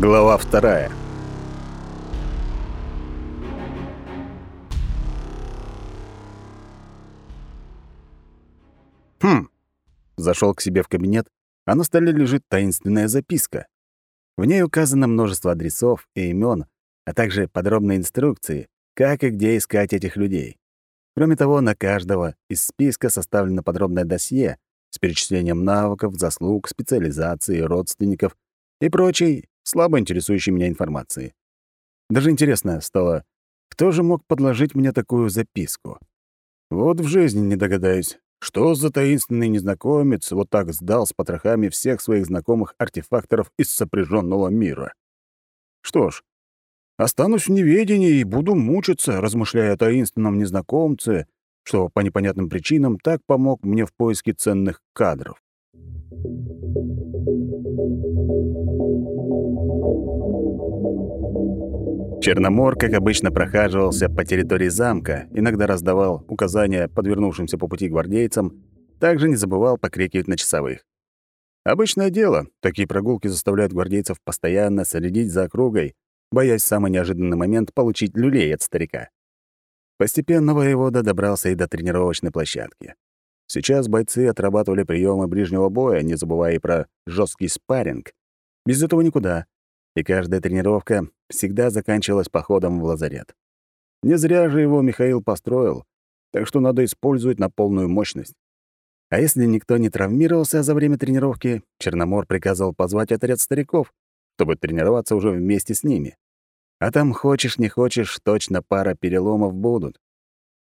Глава вторая. Хм. Зашел к себе в кабинет, а на столе лежит таинственная записка. В ней указано множество адресов и имен, а также подробные инструкции, как и где искать этих людей. Кроме того, на каждого из списка составлено подробное досье с перечислением навыков, заслуг, специализации, родственников и прочей слабо интересующей меня информации. Даже интересно стало, кто же мог подложить мне такую записку? Вот в жизни не догадаюсь, что за таинственный незнакомец вот так сдал с потрохами всех своих знакомых артефакторов из сопряженного мира. Что ж, останусь в неведении и буду мучиться, размышляя о таинственном незнакомце, что по непонятным причинам так помог мне в поиске ценных кадров. Черномор, как обычно, прохаживался по территории замка, иногда раздавал указания подвернувшимся по пути гвардейцам, также не забывал покрикивать на часовых. Обычное дело, такие прогулки заставляют гвардейцев постоянно следить за округой, боясь в самый неожиданный момент получить люлей от старика. Постепенно воевода добрался и до тренировочной площадки. Сейчас бойцы отрабатывали приемы ближнего боя, не забывая и про жесткий спарринг. Без этого никуда и каждая тренировка всегда заканчивалась походом в лазарет. Не зря же его Михаил построил, так что надо использовать на полную мощность. А если никто не травмировался за время тренировки, Черномор приказал позвать отряд стариков, чтобы тренироваться уже вместе с ними. А там, хочешь не хочешь, точно пара переломов будут.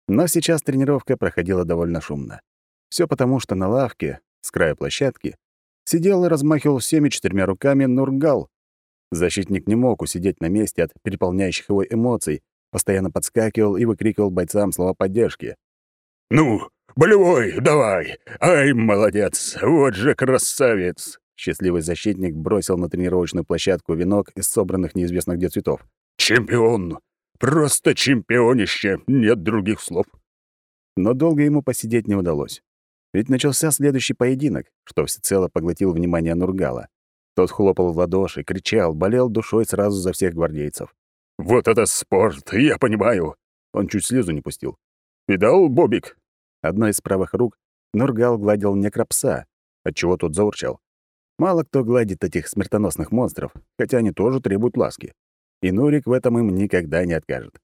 Но сейчас тренировка проходила довольно шумно. Все потому, что на лавке, с края площадки, сидел и размахивал всеми четырьмя руками Нургал, Защитник не мог усидеть на месте от переполняющих его эмоций, постоянно подскакивал и выкрикивал бойцам слова поддержки. «Ну, болевой, давай! Ай, молодец! Вот же красавец!» Счастливый защитник бросил на тренировочную площадку венок из собранных неизвестных где цветов. «Чемпион! Просто чемпионище! Нет других слов!» Но долго ему посидеть не удалось. Ведь начался следующий поединок, что всецело поглотил внимание Нургала. Тот хлопал в ладоши, кричал, болел душой сразу за всех гвардейцев. «Вот это спорт, я понимаю!» Он чуть слезу не пустил. «Видал, Бобик?» Одной из правых рук Нургал гладил некропса, отчего тот заурчал. Мало кто гладит этих смертоносных монстров, хотя они тоже требуют ласки. И Нурик в этом им никогда не откажет.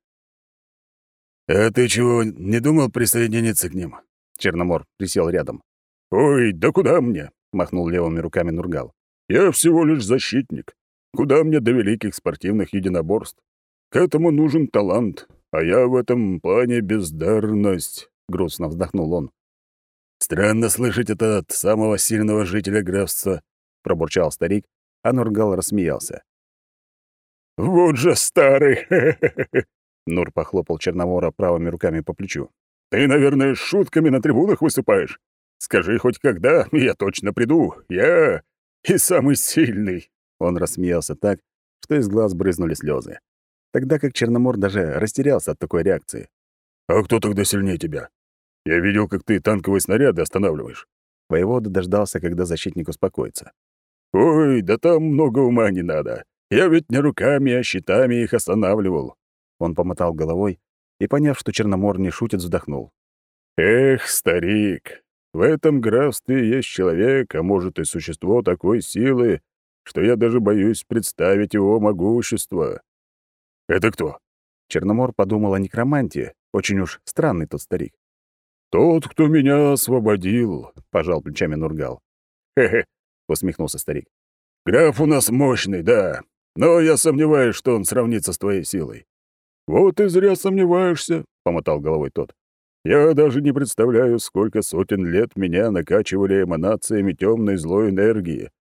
«А ты чего, не думал присоединиться к ним?» Черномор присел рядом. «Ой, да куда мне?» — махнул левыми руками Нургал. Я всего лишь защитник. Куда мне до великих спортивных единоборств? К этому нужен талант, а я в этом плане бездарность», — грустно вздохнул он. «Странно слышать это от самого сильного жителя графства», — пробурчал старик, а Нургал рассмеялся. «Вот же старый!» Нур похлопал Черномора правыми руками по плечу. «Ты, наверное, шутками на трибунах выступаешь? Скажи хоть когда, я точно приду. Я и самый сильный!» Он рассмеялся так, что из глаз брызнули слезы. Тогда как Черномор даже растерялся от такой реакции. «А кто тогда сильнее тебя? Я видел, как ты танковые снаряды останавливаешь». Воевода дождался, когда защитник успокоится. «Ой, да там много ума не надо. Я ведь не руками, а щитами их останавливал». Он помотал головой и, поняв, что Черномор не шутит, вздохнул. «Эх, старик, в этом графстве есть человек, а может и существо такой силы, что я даже боюсь представить его могущество. Это кто? Черномор подумал о некроманте. Очень уж странный тот старик. «Тот, кто меня освободил», — пожал плечами Нургал. «Хе-хе», — усмехнулся старик. «Граф у нас мощный, да, но я сомневаюсь, что он сравнится с твоей силой». «Вот и зря сомневаешься», — помотал головой тот. Я даже не представляю, сколько сотен лет меня накачивали эманациями темной злой энергии.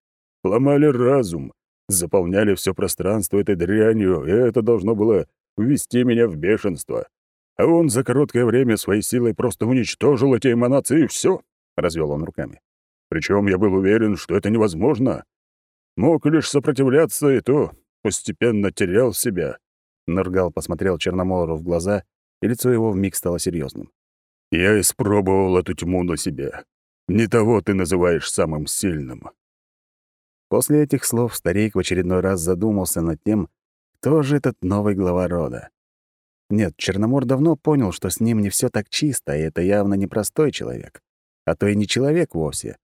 Ломали разум, заполняли все пространство этой дрянью, и это должно было ввести меня в бешенство. А он за короткое время своей силой просто уничтожил эти эманации, и все, развел он руками. Причем я был уверен, что это невозможно. Мог лишь сопротивляться, и то постепенно терял себя. Нургал посмотрел Черномору в глаза, и лицо его вмиг стало серьезным. Я испробовал эту тьму на себе. Не того ты называешь самым сильным. После этих слов старик в очередной раз задумался над тем, кто же этот новый глава рода. Нет, Черномор давно понял, что с ним не все так чисто, и это явно не простой человек, а то и не человек вовсе.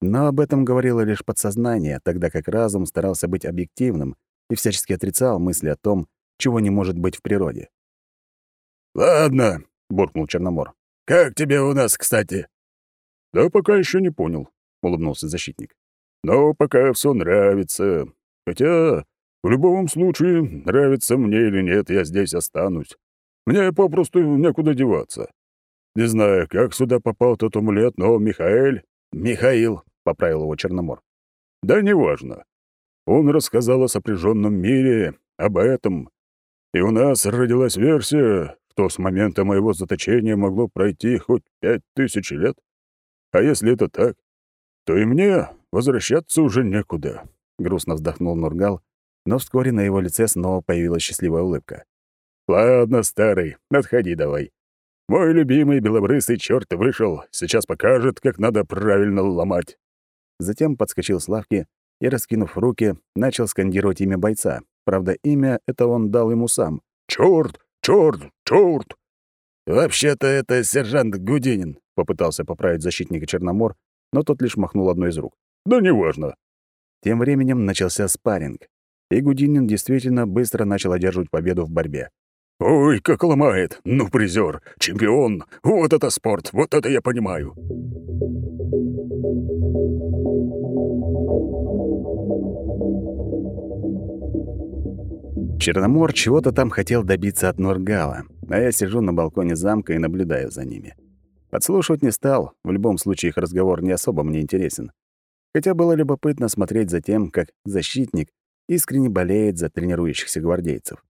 Но об этом говорило лишь подсознание, тогда как разум старался быть объективным и всячески отрицал мысли о том, чего не может быть в природе. «Ладно», — буркнул Черномор. «Как тебе у нас, кстати?» «Да пока еще не понял», — улыбнулся защитник. «Но пока все нравится. Хотя, в любом случае, нравится мне или нет, я здесь останусь. Мне попросту некуда деваться. Не знаю, как сюда попал тот амулет, но Михаэль...» «Михаил», — поправил его Черномор. «Да неважно. Он рассказал о сопряженном мире, об этом. И у нас родилась версия, что с момента моего заточения могло пройти хоть пять тысяч лет. А если это так, то и мне возвращаться уже некуда», — грустно вздохнул Нургал, но вскоре на его лице снова появилась счастливая улыбка. «Ладно, старый, отходи давай. Мой любимый белобрысый черт вышел, сейчас покажет, как надо правильно ломать». Затем подскочил с лавки и, раскинув руки, начал скандировать имя бойца. Правда, имя это он дал ему сам. «Чёрт! Чёрт! Чёрт!» «Вообще-то это сержант Гудинин», — попытался поправить защитника Черномор, но тот лишь махнул одной из рук. «Да неважно». Тем временем начался спарринг, и Гудинин действительно быстро начал одерживать победу в борьбе. «Ой, как ломает! Ну, призер, чемпион! Вот это спорт! Вот это я понимаю!» Черномор чего-то там хотел добиться от Нургала, а я сижу на балконе замка и наблюдаю за ними. Подслушивать не стал, в любом случае их разговор не особо мне интересен. Хотя было любопытно смотреть за тем, как защитник искренне болеет за тренирующихся гвардейцев.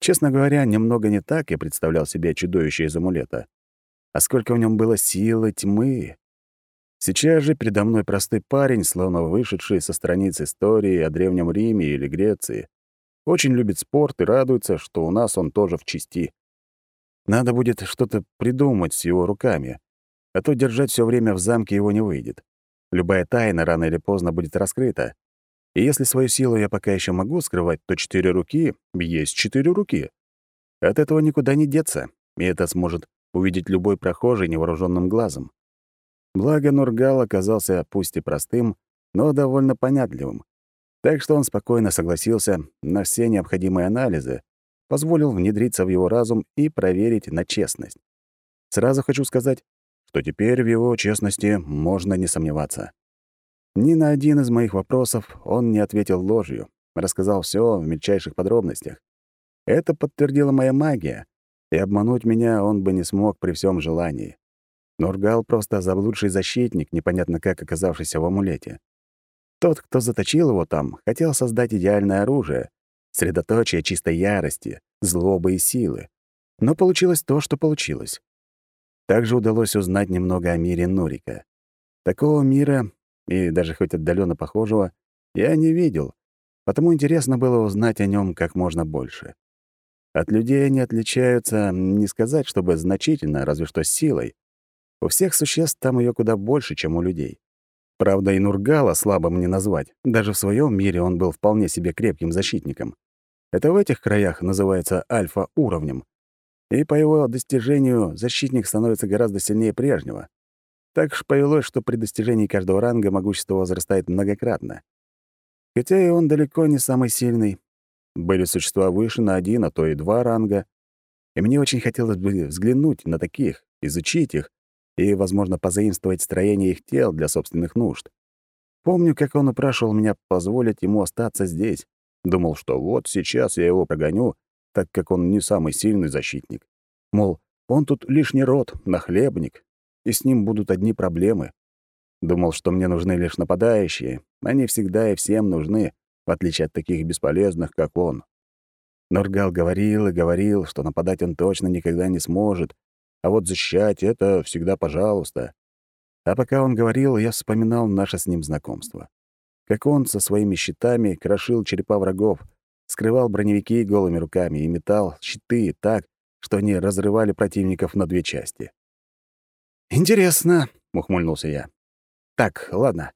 Честно говоря, немного не так я представлял себе чудовище из амулета. А сколько в нем было силы, тьмы. Сейчас же передо мной простой парень, словно вышедший со страниц истории о Древнем Риме или Греции. Очень любит спорт и радуется, что у нас он тоже в чести. Надо будет что-то придумать с его руками, а то держать все время в замке его не выйдет. Любая тайна рано или поздно будет раскрыта. И если свою силу я пока еще могу скрывать, то четыре руки есть четыре руки. От этого никуда не деться, и это сможет увидеть любой прохожий невооруженным глазом. Благо Нургал оказался пусть и простым, но довольно понятливым. Так что он спокойно согласился на все необходимые анализы, позволил внедриться в его разум и проверить на честность. Сразу хочу сказать, что теперь в его честности можно не сомневаться. Ни на один из моих вопросов он не ответил ложью, рассказал все в мельчайших подробностях. Это подтвердила моя магия, и обмануть меня он бы не смог при всем желании. Нургал просто заблудший защитник, непонятно как оказавшийся в амулете. Тот, кто заточил его там, хотел создать идеальное оружие, средоточие чистой ярости, злобы и силы. Но получилось то, что получилось. Также удалось узнать немного о мире Нурика. Такого мира, и даже хоть отдаленно похожего, я не видел, потому интересно было узнать о нем как можно больше. От людей они отличаются, не сказать, чтобы значительно, разве что силой. У всех существ там ее куда больше, чем у людей. Правда, и Нургала слабым не назвать. Даже в своем мире он был вполне себе крепким защитником. Это в этих краях называется альфа-уровнем. И по его достижению защитник становится гораздо сильнее прежнего. Так уж повелось, что при достижении каждого ранга могущество возрастает многократно. Хотя и он далеко не самый сильный. Были существа выше на один, а то и два ранга. И мне очень хотелось бы взглянуть на таких, изучить их и, возможно, позаимствовать строение их тел для собственных нужд. Помню, как он упрашивал меня позволить ему остаться здесь, Думал, что вот сейчас я его прогоню, так как он не самый сильный защитник. Мол, он тут лишний род, нахлебник, и с ним будут одни проблемы. Думал, что мне нужны лишь нападающие. Они всегда и всем нужны, в отличие от таких бесполезных, как он. Норгал говорил и говорил, что нападать он точно никогда не сможет, а вот защищать — это всегда пожалуйста. А пока он говорил, я вспоминал наше с ним знакомство как он со своими щитами крошил черепа врагов, скрывал броневики голыми руками и метал щиты так, что они разрывали противников на две части. «Интересно», — ухмыльнулся я. «Так, ладно.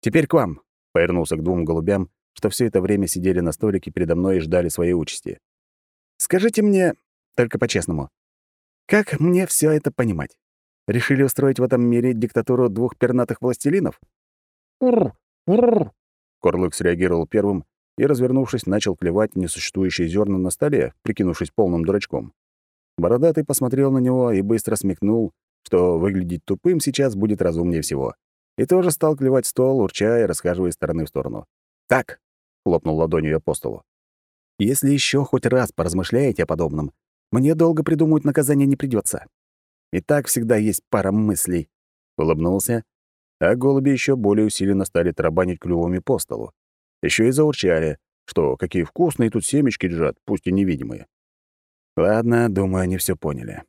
Теперь к вам. Повернулся к двум голубям, что все это время сидели на столике передо мной и ждали своей участи. «Скажите мне, только по-честному, как мне все это понимать? Решили устроить в этом мире диктатуру двух пернатых властелинов?» «Ур! Ур!» Корлык среагировал первым и, развернувшись, начал клевать несуществующие зерна на столе, прикинувшись полным дурачком. Бородатый посмотрел на него и быстро смекнул, что выглядеть тупым сейчас будет разумнее всего. И тоже стал клевать стол, урча и расхаживая из стороны в сторону. «Так!» — хлопнул ладонью по столу. «Если еще хоть раз поразмышляете о подобном, мне долго придумывать наказание не придется. И так всегда есть пара мыслей». Улыбнулся, а голуби еще более усиленно стали тарабанить клювами по столу. Еще и заурчали, что какие вкусные тут семечки лежат, пусть и невидимые. Ладно, думаю, они все поняли.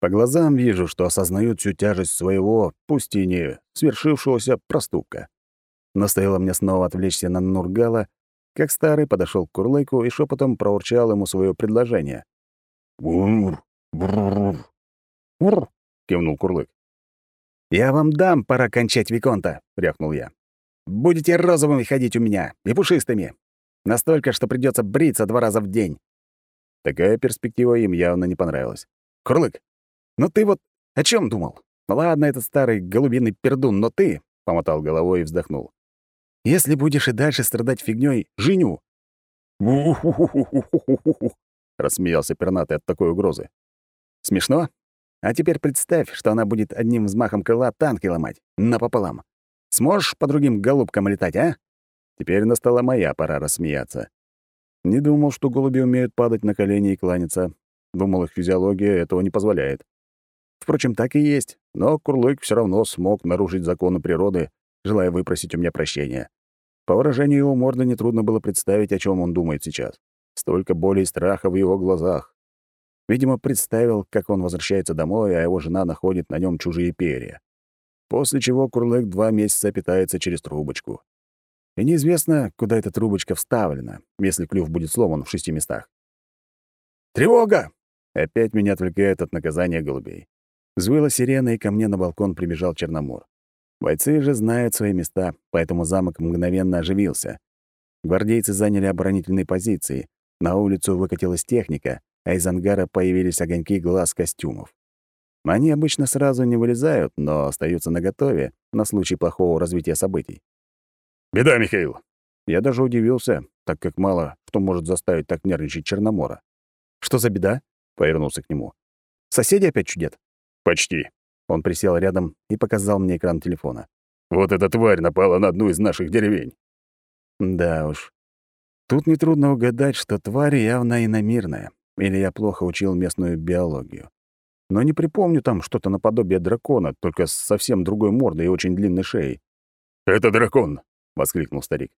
По глазам вижу, что осознают всю тяжесть своего, пусть и не свершившегося проступка. Но мне снова отвлечься на Нургала, как старый подошел к Курлыку и шепотом проурчал ему свое предложение. «Бур! Бур! Бур!» — кивнул Курлык. «Я вам дам, пора кончать Виконта», — рявкнул я. «Будете розовыми ходить у меня и пушистыми. Настолько, что придется бриться два раза в день». Такая перспектива им явно не понравилась. «Курлык, ну ты вот о чем думал? Ну ладно, этот старый голубиный пердун, но ты, — помотал головой и вздохнул. Если будешь и дальше страдать фигней, женю. Рассмеялся пернатый от такой угрозы. Смешно? А теперь представь, что она будет одним взмахом крыла танки ломать, напополам. Сможешь по другим голубкам летать, а? Теперь настала моя пора рассмеяться. Не думал, что голуби умеют падать на колени и кланяться. Думал, их физиология этого не позволяет. Впрочем, так и есть, но Курлык все равно смог нарушить законы природы, желая выпросить у меня прощения. По выражению его морды нетрудно было представить, о чем он думает сейчас. Столько боли и страха в его глазах. Видимо, представил, как он возвращается домой, а его жена находит на нем чужие перья. После чего Курлык два месяца питается через трубочку. И неизвестно, куда эта трубочка вставлена, если клюв будет сломан в шести местах. «Тревога!» Опять меня отвлекает от наказания голубей. Взвыла сирена, и ко мне на балкон прибежал Черномор. Бойцы же знают свои места, поэтому замок мгновенно оживился. Гвардейцы заняли оборонительные позиции, на улицу выкатилась техника, а из ангара появились огоньки глаз костюмов. Они обычно сразу не вылезают, но остаются наготове на случай плохого развития событий. «Беда, Михаил!» Я даже удивился, так как мало что может заставить так нервничать Черномора. «Что за беда?» — повернулся к нему. «Соседи опять чудят?» «Почти». Он присел рядом и показал мне экран телефона. «Вот эта тварь напала на одну из наших деревень». Да уж. Тут нетрудно угадать, что тварь явно иномирная. Или я плохо учил местную биологию. Но не припомню там что-то наподобие дракона, только с совсем другой мордой и очень длинной шеей. «Это дракон!» — воскликнул старик.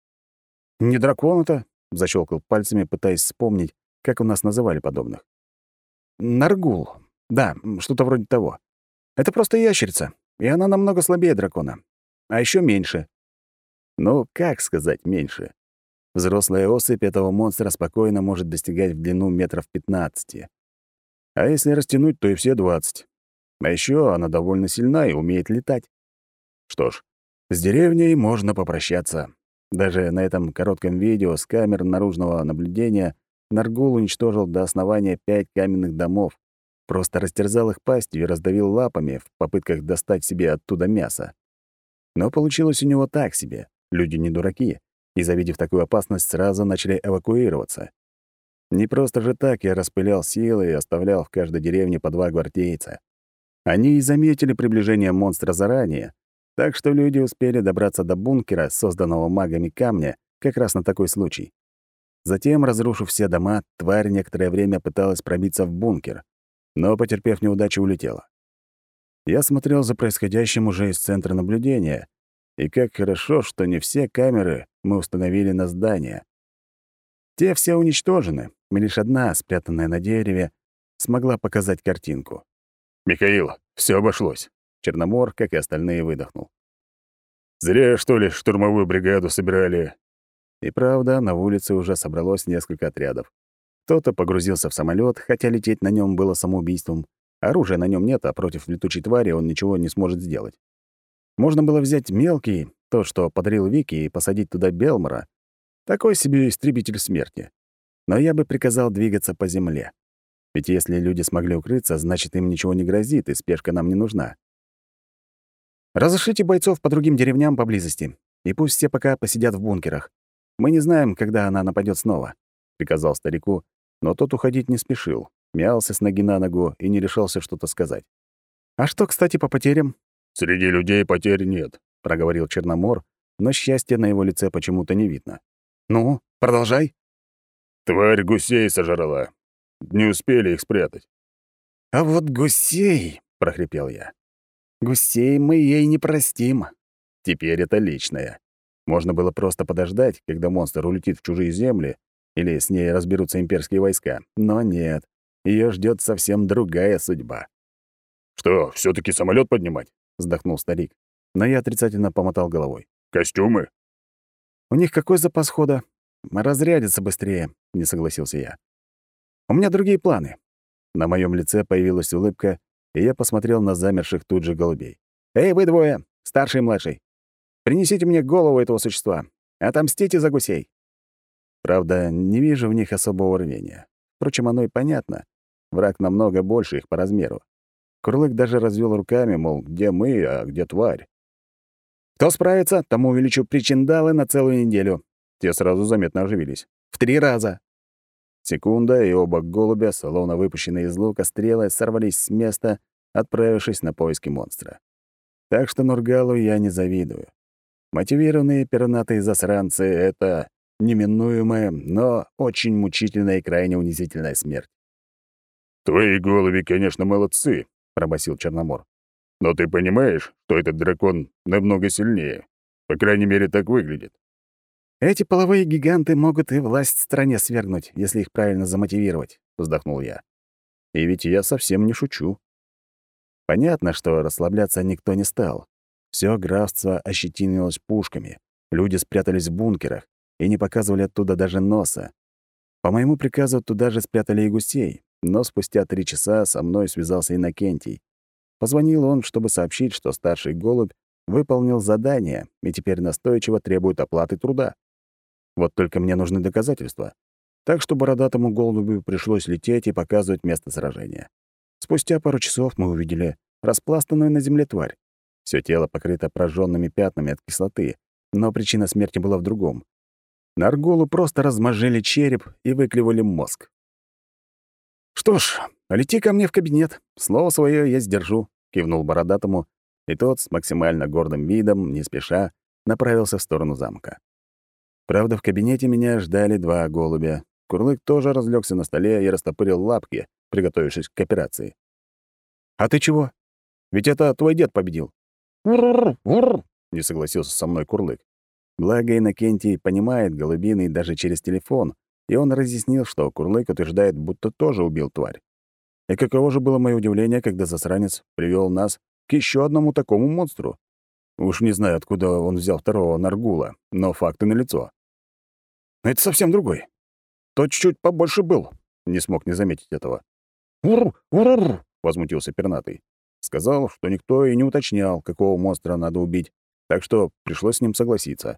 «Не дракон это?» — защелкал пальцами, пытаясь вспомнить, как у нас называли подобных. «Наргул. Да, что-то вроде того. Это просто ящерица, и она намного слабее дракона. А еще меньше. Ну, как сказать меньше? Взрослая особь этого монстра спокойно может достигать в длину метров 15. А если растянуть, то и все 20. А еще она довольно сильна и умеет летать. Что ж, с деревней можно попрощаться. Даже на этом коротком видео с камер наружного наблюдения Наргул уничтожил до основания пять каменных домов, Просто растерзал их пастью и раздавил лапами в попытках достать себе оттуда мясо. Но получилось у него так себе. Люди не дураки, и, завидев такую опасность, сразу начали эвакуироваться. Не просто же так я распылял силы и оставлял в каждой деревне по два гвардейца. Они и заметили приближение монстра заранее, так что люди успели добраться до бункера, созданного магами камня, как раз на такой случай. Затем, разрушив все дома, тварь некоторое время пыталась пробиться в бункер но, потерпев неудачу, улетела. Я смотрел за происходящим уже из центра наблюдения, и как хорошо, что не все камеры мы установили на здание. Те все уничтожены, и лишь одна, спрятанная на дереве, смогла показать картинку. «Михаил, все обошлось», — Черномор, как и остальные, выдохнул. «Зря, что ли, штурмовую бригаду собирали». И правда, на улице уже собралось несколько отрядов. Кто-то погрузился в самолет, хотя лететь на нем было самоубийством. Оружия на нем нет, а против летучей твари он ничего не сможет сделать. Можно было взять мелкий, тот, что подарил Вики, и посадить туда Белмора, такой себе истребитель смерти. Но я бы приказал двигаться по земле. Ведь если люди смогли укрыться, значит, им ничего не грозит, и спешка нам не нужна. Разошлите бойцов по другим деревням поблизости, и пусть все пока посидят в бункерах. Мы не знаем, когда она нападет снова», — приказал старику, но тот уходить не спешил, мялся с ноги на ногу и не решался что-то сказать. «А что, кстати, по потерям?» «Среди людей потерь нет», — проговорил Черномор, но счастья на его лице почему-то не видно. «Ну, продолжай». «Тварь гусей сожрала. Не успели их спрятать». «А вот гусей!» — прохрипел я. «Гусей мы ей не простим. Теперь это личное. Можно было просто подождать, когда монстр улетит в чужие земли, или с ней разберутся имперские войска. Но нет, ее ждет совсем другая судьба. «Что, все таки самолет поднимать?» — вздохнул старик. Но я отрицательно помотал головой. «Костюмы?» «У них какой запас хода? Разрядится быстрее», — не согласился я. «У меня другие планы». На моем лице появилась улыбка, и я посмотрел на замерших тут же голубей. «Эй, вы двое, старший и младший, принесите мне голову этого существа. Отомстите за гусей». Правда, не вижу в них особого рвения. Впрочем, оно и понятно. Враг намного больше их по размеру. Курлык даже развел руками, мол, где мы, а где тварь. Кто справится, тому увеличу причиндалы на целую неделю. Те сразу заметно оживились. В три раза. Секунда, и оба голубя, словно выпущенные из лука стрелы, сорвались с места, отправившись на поиски монстра. Так что Нургалу я не завидую. Мотивированные пернатые засранцы — это неминуемая, но очень мучительная и крайне унизительная смерть. «Твои голуби, конечно, молодцы», — пробасил Черномор. «Но ты понимаешь, что этот дракон намного сильнее? По крайней мере, так выглядит». «Эти половые гиганты могут и власть стране свергнуть, если их правильно замотивировать», — вздохнул я. «И ведь я совсем не шучу». Понятно, что расслабляться никто не стал. Все графство ощетинилось пушками, люди спрятались в бункерах, и не показывали оттуда даже носа. По моему приказу туда же спрятали и гусей, но спустя три часа со мной связался Иннокентий. Позвонил он, чтобы сообщить, что старший голубь выполнил задание и теперь настойчиво требует оплаты труда. Вот только мне нужны доказательства. Так что бородатому голубю пришлось лететь и показывать место сражения. Спустя пару часов мы увидели распластанную на земле тварь. Всё тело покрыто прожженными пятнами от кислоты, но причина смерти была в другом. Нарголу просто размозжили череп и выклевали мозг. «Что ж, лети ко мне в кабинет. Слово свое я сдержу», — кивнул бородатому, и тот с максимально гордым видом, не спеша, направился в сторону замка. Правда, в кабинете меня ждали два голубя. Курлык тоже разлегся на столе и растопырил лапки, приготовившись к операции. «А ты чего? Ведь это твой дед победил». «Ур-ур-ур!» — не согласился со мной Курлык. Благо Иннокентий понимает голубиный даже через телефон, и он разъяснил, что Курлык утверждает, будто тоже убил тварь. И каково же было мое удивление, когда засранец привел нас к еще одному такому монстру. Уж не знаю, откуда он взял второго Наргула, но факты налицо. Это совсем другой. Тот чуть-чуть побольше был. Не смог не заметить этого. «Ур! Ур!» — возмутился пернатый. Сказал, что никто и не уточнял, какого монстра надо убить, так что пришлось с ним согласиться.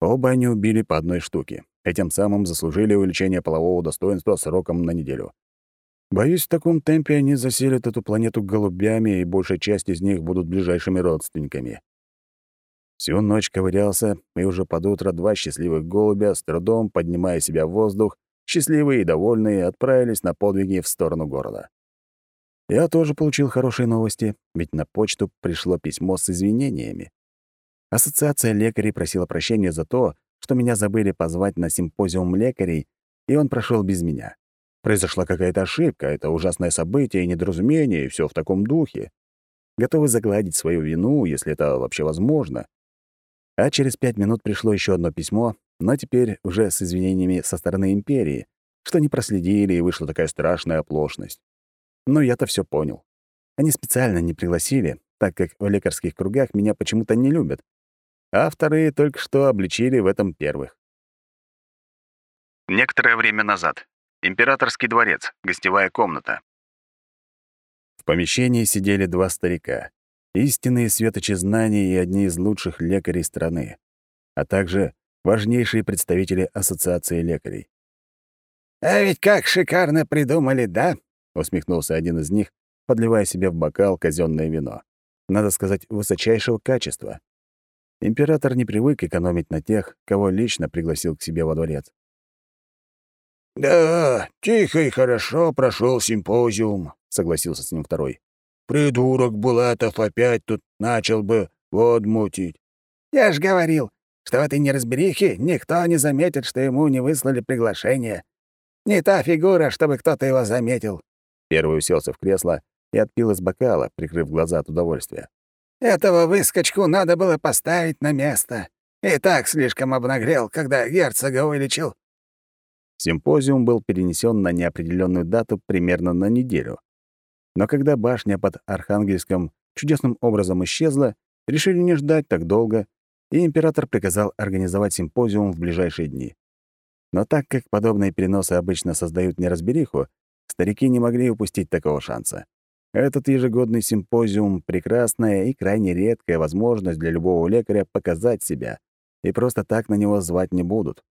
Оба они убили по одной штуке, и тем самым заслужили увеличение полового достоинства сроком на неделю. Боюсь, в таком темпе они заселят эту планету голубями, и большая часть из них будут ближайшими родственниками. Всю ночь ковырялся, и уже под утро два счастливых голубя, с трудом поднимая себя в воздух, счастливые и довольные, отправились на подвиги в сторону города. Я тоже получил хорошие новости, ведь на почту пришло письмо с извинениями. Ассоциация лекарей просила прощения за то, что меня забыли позвать на симпозиум лекарей, и он прошел без меня. Произошла какая-то ошибка, это ужасное событие и недоразумение, и все в таком духе. Готовы загладить свою вину, если это вообще возможно. А через пять минут пришло еще одно письмо, но теперь уже с извинениями со стороны империи, что не проследили, и вышла такая страшная оплошность. Но я-то все понял. Они специально не пригласили, так как в лекарских кругах меня почему-то не любят, а вторые только что обличили в этом первых. Некоторое время назад. Императорский дворец, гостевая комната. В помещении сидели два старика. истинные светочи знаний и одни из лучших лекарей страны, а также важнейшие представители Ассоциации лекарей. «А ведь как шикарно придумали, да?» — усмехнулся один из них, подливая себе в бокал казенное вино. Надо сказать, высочайшего качества. Император не привык экономить на тех, кого лично пригласил к себе во дворец. «Да, тихо и хорошо прошел симпозиум», — согласился с ним второй. «Придурок Булатов опять тут начал бы вод мутить». «Я ж говорил, что в этой неразберихе никто не заметит, что ему не выслали приглашение. Не та фигура, чтобы кто-то его заметил». Первый уселся в кресло и отпил из бокала, прикрыв глаза от удовольствия. «Этого выскочку надо было поставить на место. И так слишком обнагрел, когда герцога вылечил». Симпозиум был перенесен на неопределенную дату примерно на неделю. Но когда башня под Архангельском чудесным образом исчезла, решили не ждать так долго, и император приказал организовать симпозиум в ближайшие дни. Но так как подобные переносы обычно создают неразбериху, старики не могли упустить такого шанса. Этот ежегодный симпозиум — прекрасная и крайне редкая возможность для любого лекаря показать себя, и просто так на него звать не будут.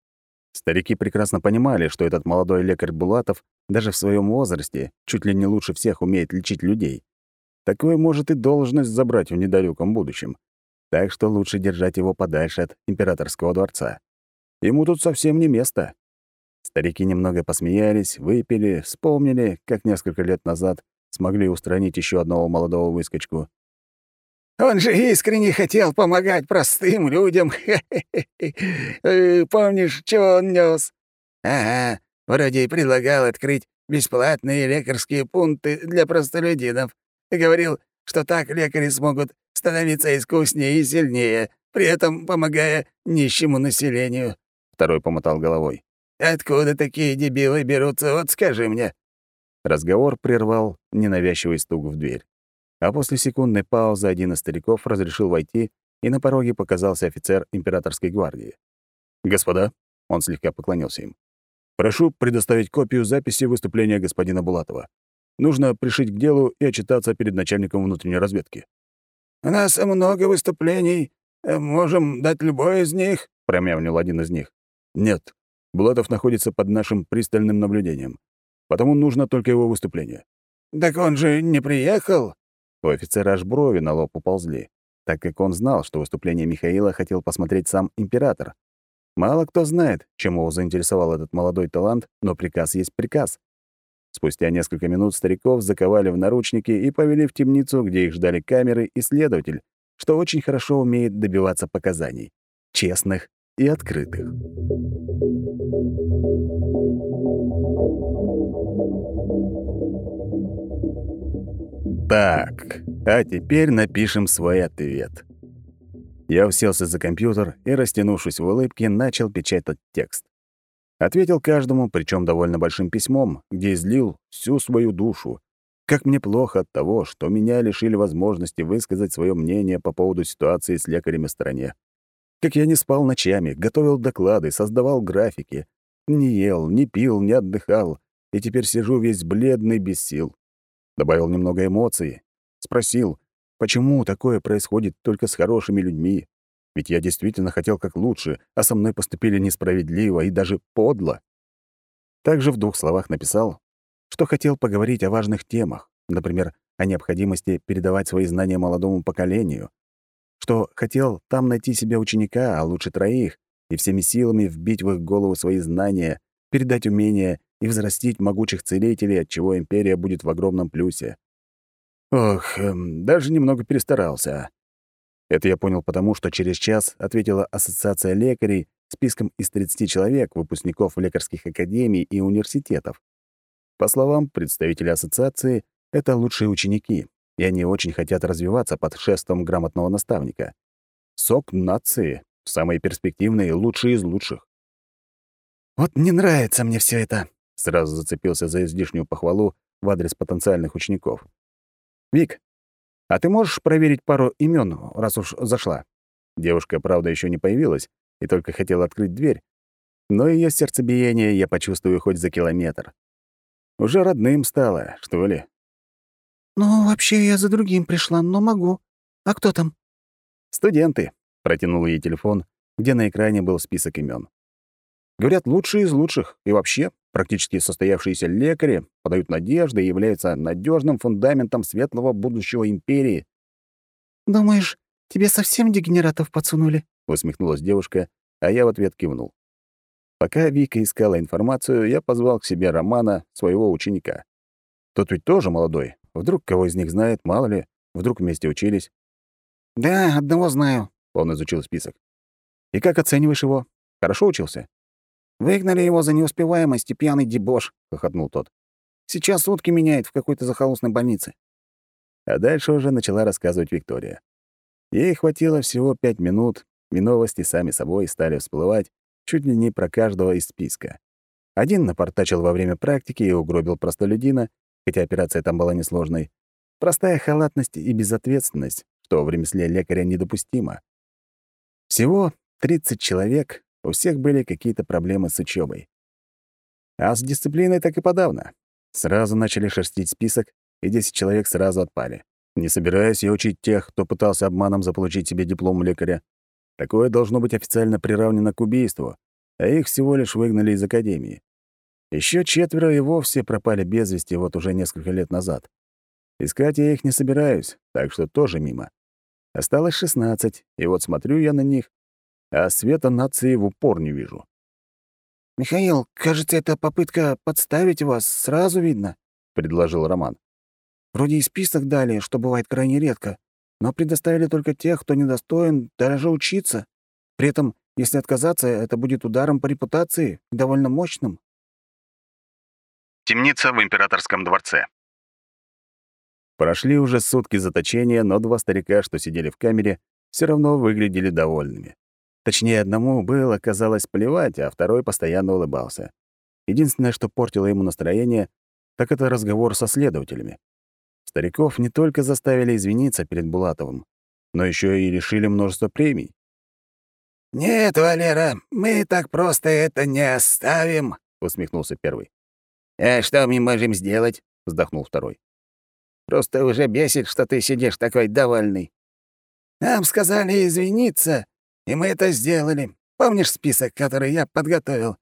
Старики прекрасно понимали, что этот молодой лекарь Булатов даже в своем возрасте чуть ли не лучше всех умеет лечить людей. Такое может и должность забрать в недалеком будущем. Так что лучше держать его подальше от императорского дворца. Ему тут совсем не место. Старики немного посмеялись, выпили, вспомнили, как несколько лет назад смогли устранить еще одного молодого выскочку. Он же искренне хотел помогать простым людям. Э, помнишь, чего он нес? Ага, вроде и предлагал открыть бесплатные лекарские пункты для простолюдинов. И говорил, что так лекари смогут становиться искуснее и сильнее, при этом помогая нищему населению. Второй помотал головой. «Откуда такие дебилы берутся, вот скажи мне?» Разговор прервал ненавязчивый стук в дверь. А после секундной паузы один из стариков разрешил войти, и на пороге показался офицер императорской гвардии. «Господа», — он слегка поклонился им, «прошу предоставить копию записи выступления господина Булатова. Нужно пришить к делу и отчитаться перед начальником внутренней разведки». «У нас много выступлений. Можем дать любое из них», — промямлил один из них. «Нет, Булатов находится под нашим пристальным наблюдением, потому нужно только его выступление». «Так он же не приехал?» У офицера аж брови на лоб уползли, так как он знал, что выступление Михаила хотел посмотреть сам император. Мало кто знает, чем его заинтересовал этот молодой талант, но приказ есть приказ. Спустя несколько минут стариков заковали в наручники и повели в темницу, где их ждали камеры и следователь, что очень хорошо умеет добиваться показаний. Честных и открытых. Так, а теперь напишем свой ответ. Я уселся за компьютер и, растянувшись в улыбке, начал печатать текст. Ответил каждому, причем довольно большим письмом, где излил всю свою душу. Как мне плохо от того, что меня лишили возможности высказать свое мнение по поводу ситуации с лекарями в стране. Как я не спал ночами, готовил доклады, создавал графики. Не ел, не пил, не отдыхал, и теперь сижу весь бледный, без сил добавил немного эмоций, спросил, почему такое происходит только с хорошими людьми, ведь я действительно хотел как лучше, а со мной поступили несправедливо и даже подло. Также в двух словах написал, что хотел поговорить о важных темах, например, о необходимости передавать свои знания молодому поколению, что хотел там найти себе ученика, а лучше троих, и всеми силами вбить в их голову свои знания, передать умения и взрастить могучих целителей, от чего империя будет в огромном плюсе. Ох, эм, даже немного перестарался. Это я понял потому, что через час ответила Ассоциация лекарей списком из 30 человек, выпускников лекарских академий и университетов. По словам представителей ассоциации, это лучшие ученики, и они очень хотят развиваться под шеством грамотного наставника. Сок нации, самые перспективные, лучшие из лучших. «Вот не нравится мне все это», Сразу зацепился за излишнюю похвалу в адрес потенциальных учеников. «Вик, а ты можешь проверить пару имен, раз уж зашла?» Девушка, правда, еще не появилась и только хотела открыть дверь, но ее сердцебиение я почувствую хоть за километр. Уже родным стало, что ли? «Ну, вообще я за другим пришла, но могу». «А кто там?» «Студенты», — протянул ей телефон, где на экране был список имен. Говорят, лучшие из лучших. И вообще, практически состоявшиеся лекари подают надежды и являются надежным фундаментом светлого будущего империи. «Думаешь, тебе совсем дегенератов подсунули?» — усмехнулась девушка, а я в ответ кивнул. Пока Вика искала информацию, я позвал к себе Романа, своего ученика. Тот ведь тоже молодой. Вдруг кого из них знает, мало ли. Вдруг вместе учились. «Да, одного знаю», — он изучил список. «И как оцениваешь его? Хорошо учился?» «Выгнали его за неуспеваемость и пьяный дебош», — хохотнул тот. «Сейчас сутки меняет в какой-то захолустной больнице». А дальше уже начала рассказывать Виктория. Ей хватило всего пять минут, и новости сами собой стали всплывать чуть ли не про каждого из списка. Один напортачил во время практики и угробил простолюдина, хотя операция там была несложной. Простая халатность и безответственность, что в ремесле лекаря недопустимо. Всего 30 человек, у всех были какие-то проблемы с учебой. А с дисциплиной так и подавно. Сразу начали шерстить список, и 10 человек сразу отпали. Не собираюсь я учить тех, кто пытался обманом заполучить себе диплом лекаря. Такое должно быть официально приравнено к убийству, а их всего лишь выгнали из академии. Еще четверо и вовсе пропали без вести вот уже несколько лет назад. Искать я их не собираюсь, так что тоже мимо. Осталось 16, и вот смотрю я на них, а света нации в упор не вижу. «Михаил, кажется, это попытка подставить вас, сразу видно», — предложил Роман. «Вроде и список дали, что бывает крайне редко, но предоставили только тех, кто недостоин даже учиться. При этом, если отказаться, это будет ударом по репутации, довольно мощным». Темница в императорском дворце. Прошли уже сутки заточения, но два старика, что сидели в камере, все равно выглядели довольными. Точнее, одному было, казалось, плевать, а второй постоянно улыбался. Единственное, что портило ему настроение, так это разговор со следователями. Стариков не только заставили извиниться перед Булатовым, но еще и решили множество премий. «Нет, Валера, мы так просто это не оставим», — усмехнулся первый. «А что мы можем сделать?» — вздохнул второй. «Просто уже бесит, что ты сидишь такой довольный. Нам сказали извиниться, и мы это сделали. Помнишь список, который я подготовил?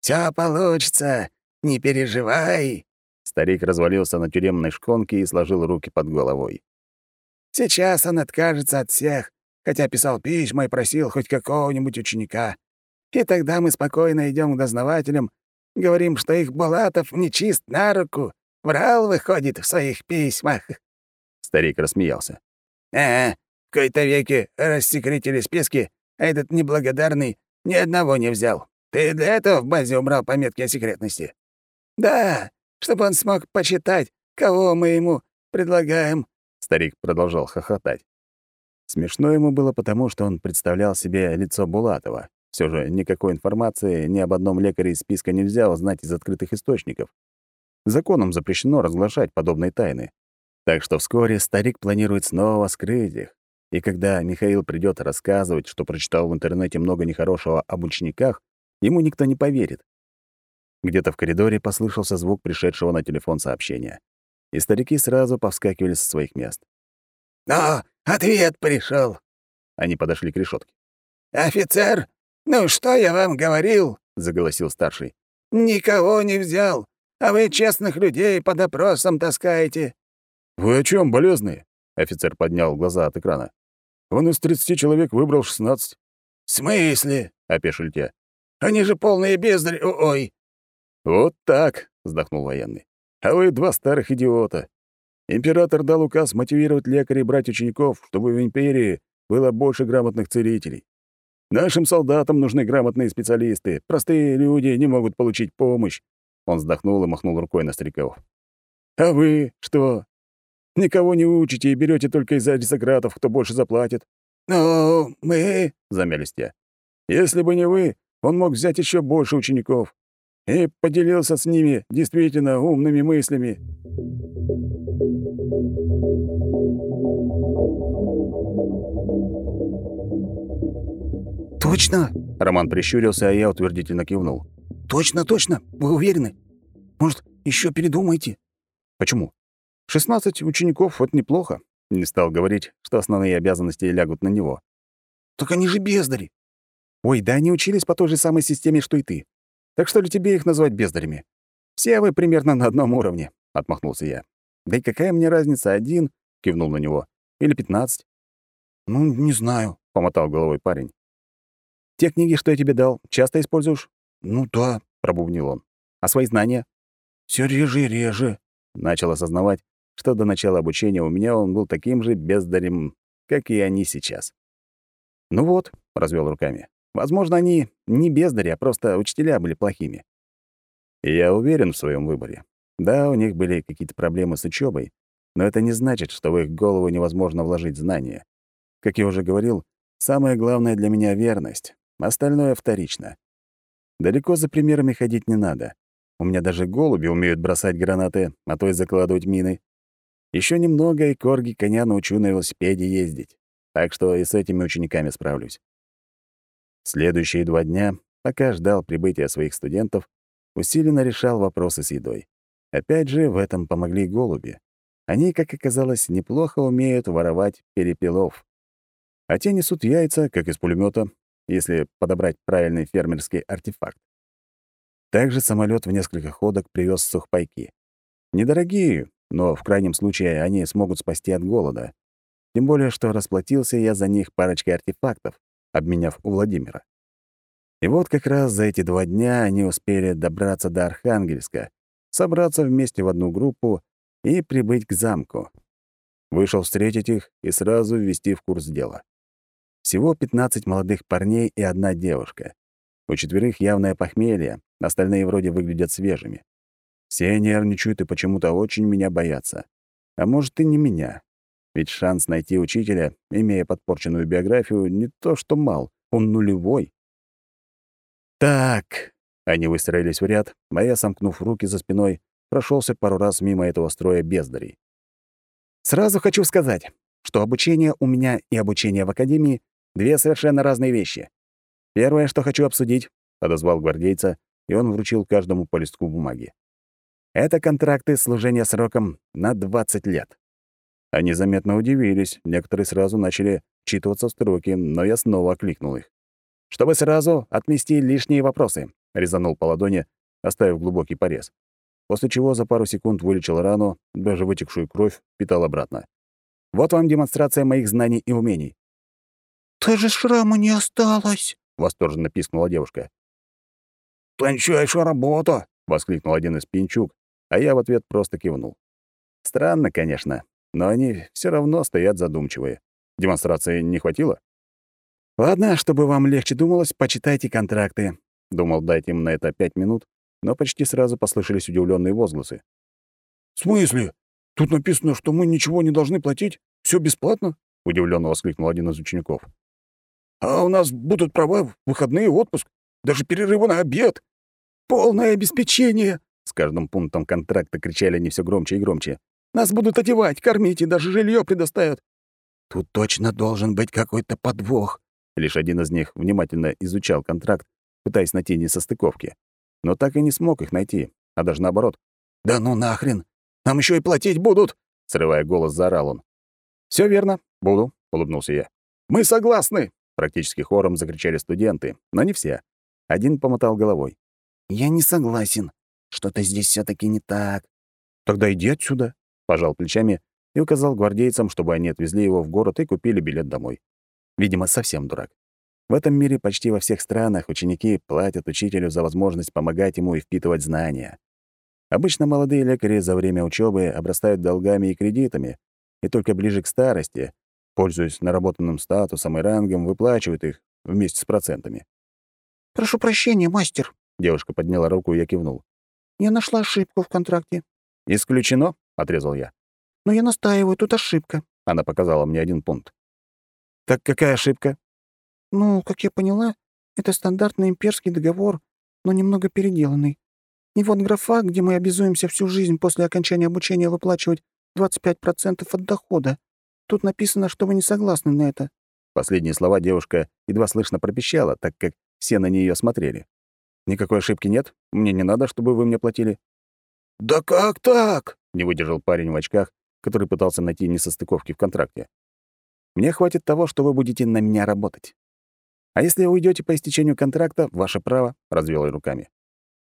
Все получится, не переживай». Старик развалился на тюремной шконке и сложил руки под головой. «Сейчас он откажется от всех, хотя писал письма и просил хоть какого-нибудь ученика. И тогда мы спокойно идем к дознавателям, говорим, что их Булатов нечист на руку, врал, выходит, в своих письмах». Старик рассмеялся. «Ага, в кои-то веке рассекретили списки, а этот неблагодарный ни одного не взял. Ты для этого в базе убрал пометки о секретности? Да, чтобы он смог почитать, кого мы ему предлагаем. Старик продолжал хохотать. Смешно ему было потому, что он представлял себе лицо Булатова. Все же никакой информации ни об одном лекаре из списка нельзя узнать из открытых источников. Законом запрещено разглашать подобные тайны. Так что вскоре старик планирует снова скрыть их, и когда Михаил придет рассказывать, что прочитал в интернете много нехорошего об учениках, ему никто не поверит. Где-то в коридоре послышался звук пришедшего на телефон сообщения. И старики сразу повскакивали со своих мест. «Но ответ пришел. Они подошли к решетке. «Офицер, ну что я вам говорил?» — заголосил старший. «Никого не взял, а вы честных людей под опросом таскаете». «Вы о чем, болезные?» — офицер поднял глаза от экрана. Он из 30 человек выбрал 16. «В смысле?» — опешили те. «Они же полные бездари... Ой!» «Вот так!» — вздохнул военный. «А вы два старых идиота. Император дал указ мотивировать лекарей брать учеников, чтобы в империи было больше грамотных целителей. Нашим солдатам нужны грамотные специалисты. Простые люди не могут получить помощь». Он вздохнул и махнул рукой на стариков. «А вы что? Никого не учите и берете только из аристократов, кто больше заплатит». «Ну, мы...» — замялись те. «Если бы не вы, он мог взять еще больше учеников и поделился с ними действительно умными мыслями». «Точно?» — Роман прищурился, а я утвердительно кивнул. «Точно, точно. Вы уверены? Может, еще передумайте?» «Почему?» 16 учеников — это неплохо. Не стал говорить, что основные обязанности лягут на него. «Так они же бездари!» «Ой, да они учились по той же самой системе, что и ты. Так что ли тебе их назвать бездарями? Все вы примерно на одном уровне», — отмахнулся я. «Да и какая мне разница, один?» — кивнул на него. «Или пятнадцать?» «Ну, не знаю», — помотал головой парень. «Те книги, что я тебе дал, часто используешь?» «Ну да», — пробубнил он. «А свои знания?» Все реже и реже». Начал осознавать, что до начала обучения у меня он был таким же бездарем, как и они сейчас. «Ну вот», — развел руками, — «возможно, они не бездари, а просто учителя были плохими». И я уверен в своем выборе. Да, у них были какие-то проблемы с учебой, но это не значит, что в их голову невозможно вложить знания. Как я уже говорил, самое главное для меня — верность, остальное вторично. Далеко за примерами ходить не надо. У меня даже голуби умеют бросать гранаты, а то и закладывать мины. Еще немного, и корги коня научу на велосипеде ездить. Так что и с этими учениками справлюсь. Следующие два дня, пока ждал прибытия своих студентов, усиленно решал вопросы с едой. Опять же, в этом помогли голуби. Они, как оказалось, неплохо умеют воровать перепелов. А те несут яйца, как из пулемета, если подобрать правильный фермерский артефакт. Также самолет в несколько ходок привез сухпайки. Недорогие, но в крайнем случае они смогут спасти от голода. Тем более, что расплатился я за них парочкой артефактов, обменяв у Владимира. И вот как раз за эти два дня они успели добраться до Архангельска, собраться вместе в одну группу и прибыть к замку. Вышел встретить их и сразу ввести в курс дела. Всего 15 молодых парней и одна девушка. У четверых явное похмелье, остальные вроде выглядят свежими. Все нервничают и почему-то очень меня боятся. А может, и не меня. Ведь шанс найти учителя, имея подпорченную биографию, не то что мал, он нулевой. «Так», — они выстроились в ряд, а я, сомкнув руки за спиной, прошелся пару раз мимо этого строя бездарей. «Сразу хочу сказать, что обучение у меня и обучение в академии — две совершенно разные вещи. Первое, что хочу обсудить, — подозвал гвардейца, и он вручил каждому по листку бумаги. Это контракты служения сроком на 20 лет. Они заметно удивились, некоторые сразу начали читываться в строки, но я снова окликнул их. «Чтобы сразу отмести лишние вопросы», — резанул по ладони, оставив глубокий порез. После чего за пару секунд вылечил рану, даже вытекшую кровь питал обратно. «Вот вам демонстрация моих знаний и умений». «Даже шрама не осталось», — восторженно пискнула девушка. «Тончайшая работа!» — воскликнул один из пинчук, а я в ответ просто кивнул. Странно, конечно, но они все равно стоят задумчивые. Демонстрации не хватило? «Ладно, чтобы вам легче думалось, почитайте контракты». Думал дать им на это пять минут, но почти сразу послышались удивленные возгласы. «В смысле? Тут написано, что мы ничего не должны платить? Все бесплатно?» — удивленно воскликнул один из учеников. А у нас будут права, выходные, отпуск, даже перерывы на обед. Полное обеспечение!» С каждым пунктом контракта кричали они все громче и громче. «Нас будут одевать, кормить и даже жилье предоставят». «Тут точно должен быть какой-то подвох». Лишь один из них внимательно изучал контракт, пытаясь найти несостыковки. Но так и не смог их найти, а даже наоборот. «Да ну нахрен! Нам еще и платить будут!» Срывая голос, заорал он. Все верно, буду», — улыбнулся я. «Мы согласны!» Практически хором закричали студенты, но не все. Один помотал головой. «Я не согласен. Что-то здесь все таки не так». «Тогда иди отсюда», — пожал плечами и указал гвардейцам, чтобы они отвезли его в город и купили билет домой. Видимо, совсем дурак. В этом мире почти во всех странах ученики платят учителю за возможность помогать ему и впитывать знания. Обычно молодые лекари за время учебы обрастают долгами и кредитами, и только ближе к старости, пользуясь наработанным статусом и рангом, выплачивают их вместе с процентами. «Прошу прощения, мастер», — девушка подняла руку, и я кивнул. «Я нашла ошибку в контракте». «Исключено», — отрезал я. «Но я настаиваю, тут ошибка», — она показала мне один пункт. «Так какая ошибка?» «Ну, как я поняла, это стандартный имперский договор, но немного переделанный. И вот графа, где мы обязуемся всю жизнь после окончания обучения выплачивать 25% от дохода. Тут написано, что вы не согласны на это». Последние слова девушка едва слышно пропищала, так как все на нее смотрели. «Никакой ошибки нет? Мне не надо, чтобы вы мне платили?» «Да как так?» — не выдержал парень в очках, который пытался найти несостыковки в контракте. «Мне хватит того, что вы будете на меня работать. А если уйдете по истечению контракта, ваше право», — развел я руками.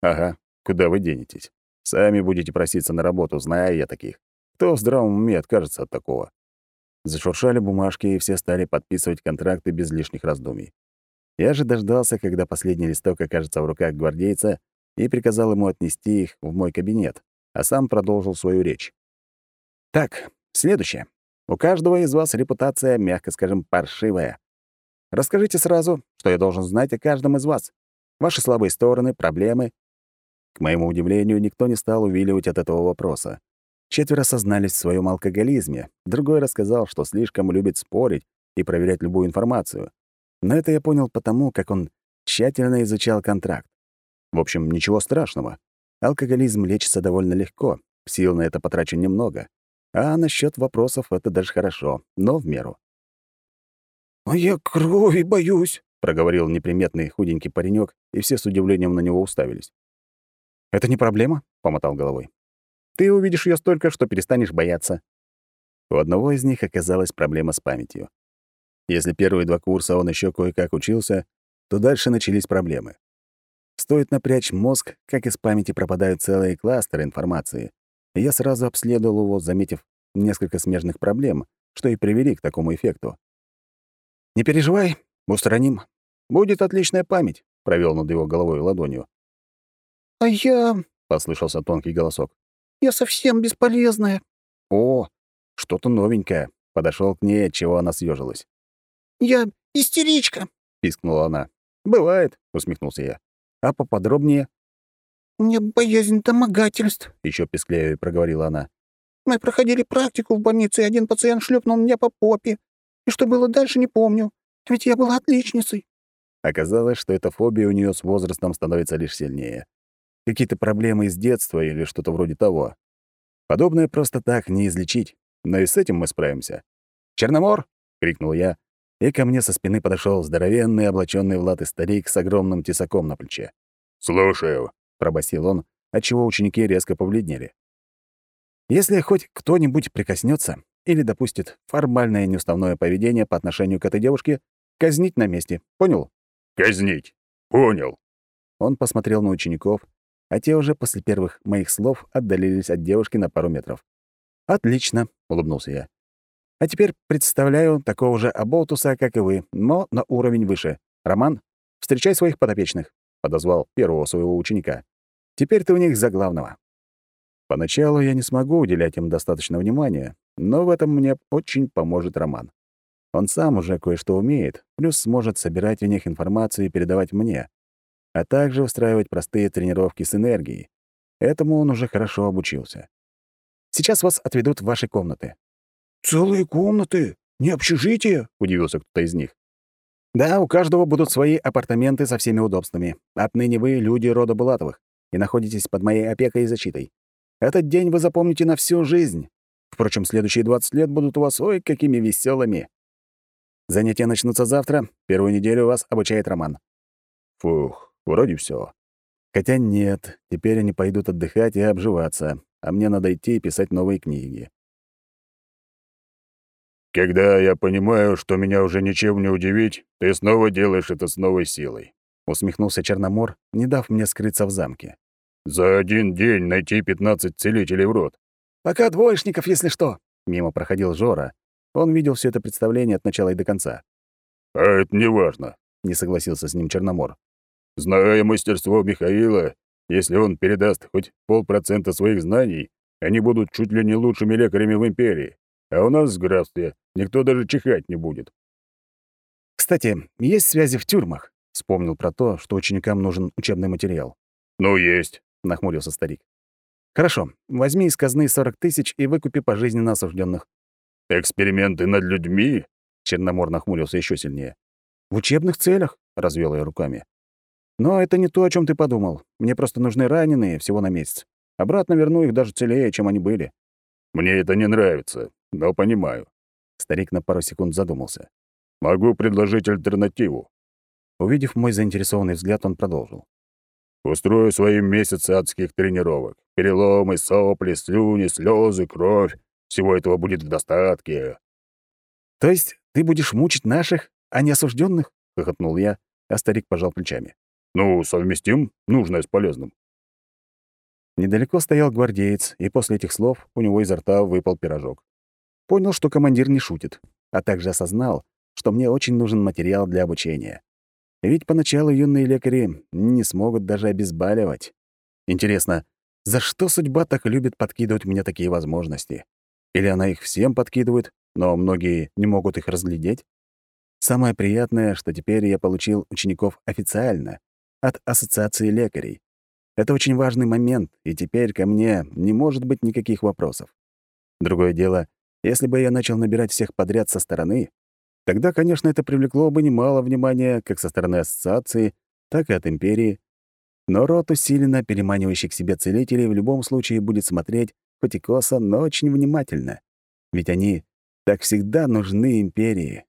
«Ага, куда вы денетесь? Сами будете проситься на работу, зная я таких. Кто в здравом уме откажется от такого?» Зашуршали бумажки, и все стали подписывать контракты без лишних раздумий. Я же дождался, когда последний листок окажется в руках гвардейца, и приказал ему отнести их в мой кабинет, а сам продолжил свою речь. «Так, следующее. У каждого из вас репутация, мягко скажем, паршивая. Расскажите сразу, что я должен знать о каждом из вас. Ваши слабые стороны, проблемы». К моему удивлению, никто не стал увиливать от этого вопроса. Четверо сознались в своем алкоголизме, другой рассказал, что слишком любит спорить и проверять любую информацию. Но это я понял потому, как он тщательно изучал контракт. В общем, ничего страшного. Алкоголизм лечится довольно легко, сил на это потрачу немного. А насчет вопросов это даже хорошо, но в меру. «А я крови боюсь», — проговорил неприметный худенький паренек, и все с удивлением на него уставились. «Это не проблема», — помотал головой. «Ты увидишь ее столько, что перестанешь бояться». У одного из них оказалась проблема с памятью. Если первые два курса он еще кое-как учился, то дальше начались проблемы. Стоит напрячь мозг, как из памяти пропадают целые кластеры информации. Я сразу обследовал его, заметив несколько смежных проблем, что и привели к такому эффекту. «Не переживай, устраним. Будет отличная память», — провел над его головой ладонью. «А я...» — послышался тонкий голосок. «Я совсем бесполезная». «О, что-то новенькое», — подошел к ней, от чего она съежилась. «Я истеричка», — пискнула она. «Бывает», — усмехнулся я. «А поподробнее?» «У меня боязнь домогательств», — еще писклее проговорила она. «Мы проходили практику в больнице, и один пациент шлепнул меня по попе. И что было дальше, не помню. Ведь я была отличницей». Оказалось, что эта фобия у нее с возрастом становится лишь сильнее. Какие-то проблемы из детства или что-то вроде того. Подобное просто так не излечить, но и с этим мы справимся. «Черномор!» — крикнул я, и ко мне со спины подошел здоровенный, облаченный в латы старик с огромным тесаком на плече. «Слушаю», — пробасил он, отчего ученики резко побледнели. «Если хоть кто-нибудь прикоснется или допустит формальное неуставное поведение по отношению к этой девушке, казнить на месте. Понял?» «Казнить. Понял». Он посмотрел на учеников, а те уже после первых моих слов отдалились от девушки на пару метров. «Отлично», — улыбнулся я. «А теперь представляю такого же оболтуса, как и вы, но на уровень выше. Роман, встречай своих подопечных», — подозвал первого своего ученика. «Теперь ты у них за главного». Поначалу я не смогу уделять им достаточно внимания, но в этом мне очень поможет Роман. Он сам уже кое-что умеет, плюс сможет собирать у них информацию и передавать мне, а также устраивать простые тренировки с энергией. Этому он уже хорошо обучился. Сейчас вас отведут в ваши комнаты. «Целые комнаты? Не общежитие?» — удивился кто-то из них. «Да, у каждого будут свои апартаменты со всеми удобствами. Отныне вы — люди рода Булатовых и находитесь под моей опекой и защитой. Этот день вы запомните на всю жизнь. Впрочем, следующие 20 лет будут у вас ой какими веселыми. Занятия начнутся завтра. Первую неделю вас обучает Роман. Фух, вроде все. Хотя нет, теперь они пойдут отдыхать и обживаться, а мне надо идти и писать новые книги. «Когда я понимаю, что меня уже ничем не удивить, ты снова делаешь это с новой силой», — усмехнулся Черномор, не дав мне скрыться в замке. За один день найти 15 целителей в рот. Пока двоечников, если что. Мимо проходил Жора. Он видел все это представление от начала и до конца. А это не важно, не согласился с ним Черномор. Зная мастерство Михаила, если он передаст хоть полпроцента своих знаний, они будут чуть ли не лучшими лекарями в империи. А у нас в графстве никто даже чихать не будет. Кстати, есть связи в тюрьмах. Вспомнил про то, что ученикам нужен учебный материал. Ну, есть. — нахмурился старик. «Хорошо, возьми из казны 40 тысяч и выкупи пожизненно осужденных. «Эксперименты над людьми?» — Черномор нахмурился еще сильнее. «В учебных целях?» — развел я руками. «Но это не то, о чем ты подумал. Мне просто нужны раненые всего на месяц. Обратно верну их даже целее, чем они были». «Мне это не нравится, но понимаю». Старик на пару секунд задумался. «Могу предложить альтернативу». Увидев мой заинтересованный взгляд, он продолжил. Устрою свои месяцы адских тренировок. Переломы, сопли, слюни, слезы, кровь. Всего этого будет в достатке». «То есть ты будешь мучить наших, а не осужденных? хохотнул я, а старик пожал плечами. «Ну, совместим нужное с полезным». Недалеко стоял гвардеец, и после этих слов у него изо рта выпал пирожок. Понял, что командир не шутит, а также осознал, что мне очень нужен материал для обучения. Ведь поначалу юные лекари не смогут даже обезболивать. Интересно, за что судьба так любит подкидывать мне такие возможности? Или она их всем подкидывает, но многие не могут их разглядеть? Самое приятное, что теперь я получил учеников официально, от Ассоциации лекарей. Это очень важный момент, и теперь ко мне не может быть никаких вопросов. Другое дело, если бы я начал набирать всех подряд со стороны, тогда, конечно, это привлекло бы немало внимания как со стороны ассоциации, так и от империи. Но род, усиленно переманивающий к себе целителей, в любом случае будет смотреть, хоть и косо, но очень внимательно. Ведь они так всегда нужны империи.